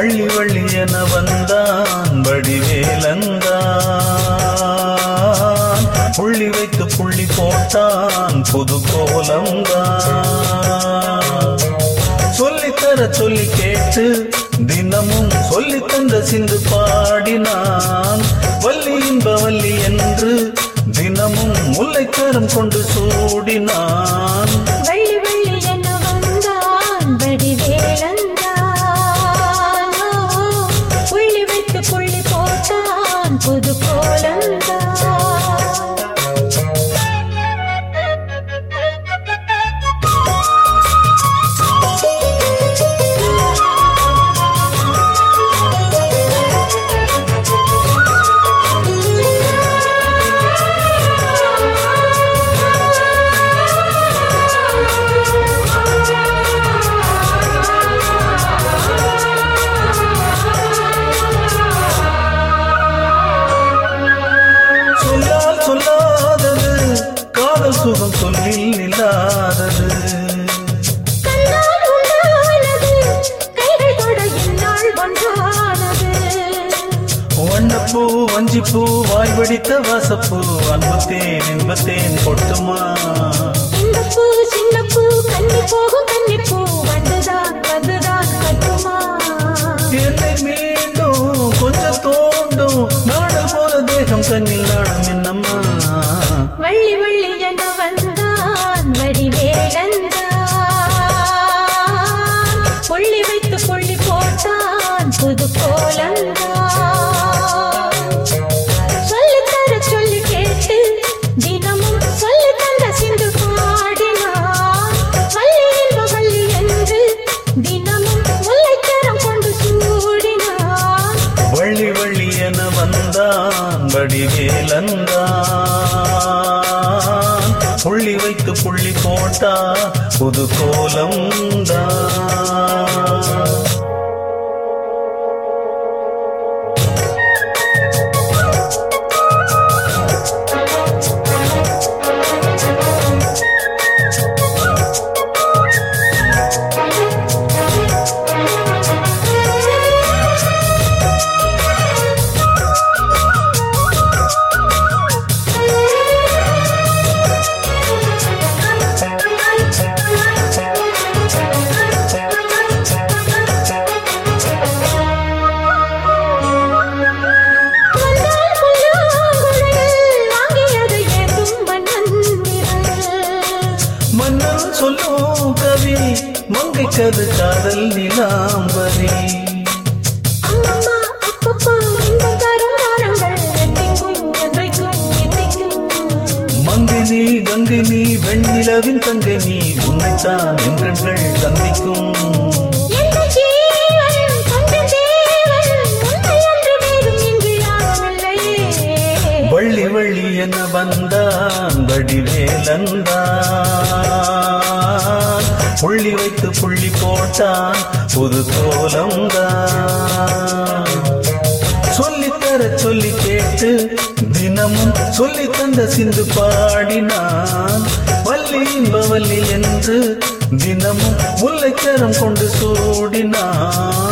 வள்ளி வள்ளி என வந்தான் வடிவேலந்தான். புள்ளி வைத்து புள்ளி போட்டான் புது கோலம்தான் சொல்லித்தர சொல்லி கேட்டு தினமும் சொல்லி தந்த சிந்து பாடினான். வள்ளி இன்ப வள்ளி என்று தினமும் முல்லைக்கரம் கொண்டு சூடினான். வண்ணப்பூ வஞ்சிப்பூ வாய் வடித்த வாசப்பூ அன்பத்தேன் இன்பத்தேன் இந்த பூ சின்ன பூ கன்னி போகும் கன்னி பூ வந்துதான் வந்துதான் கட்டுமா. என்னை மீண்டும் கொஞ்சம் தோண்டும். நாடல் போல தேகம் கண்ணில் நாடம் புள்ளி வைத்து புள்ளி போட்டா புது கோலம் தான். சொல்லும் கவி மங்கைக்கது காதல் நிலாம்பரி. மங்கினி கங்கினி வெண்ணிலவின் தங்கினி உன்னைத்தான் என் கண்கள் என வந்தான்? வடிவேலந்தான். புள்ளி வைத்து புள்ளி போட்டான் புது கோலம்தான் சொல்லித்தர சொல்லி கேட்டு தினமும் சொல்லி தந்த சிந்து பாடினான். வள்ளி இன்பவல்லி என்று தினமும் முல்லைக்கரம் கொண்டு சூடினான்.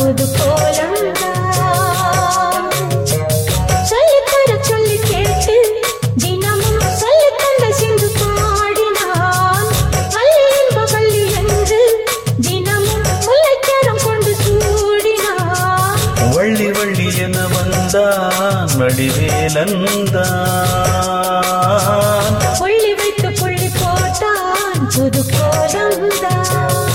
புது கோலந்தான் சொல்லித்தர சொல்லி கேட்டு தினமும் சொல்லித் தந்த சிந்து பாடினான் வள்ளி இன்ப வள்ளி என்று தினமும் முல்லைக்கரம் கொண்டு சூடினான் வள்ளி வள்ளி என வந்தான் வடிவேலந்தான். புள்ளி வைத்து புள்ளி போட்டான் புது கோலம்தான்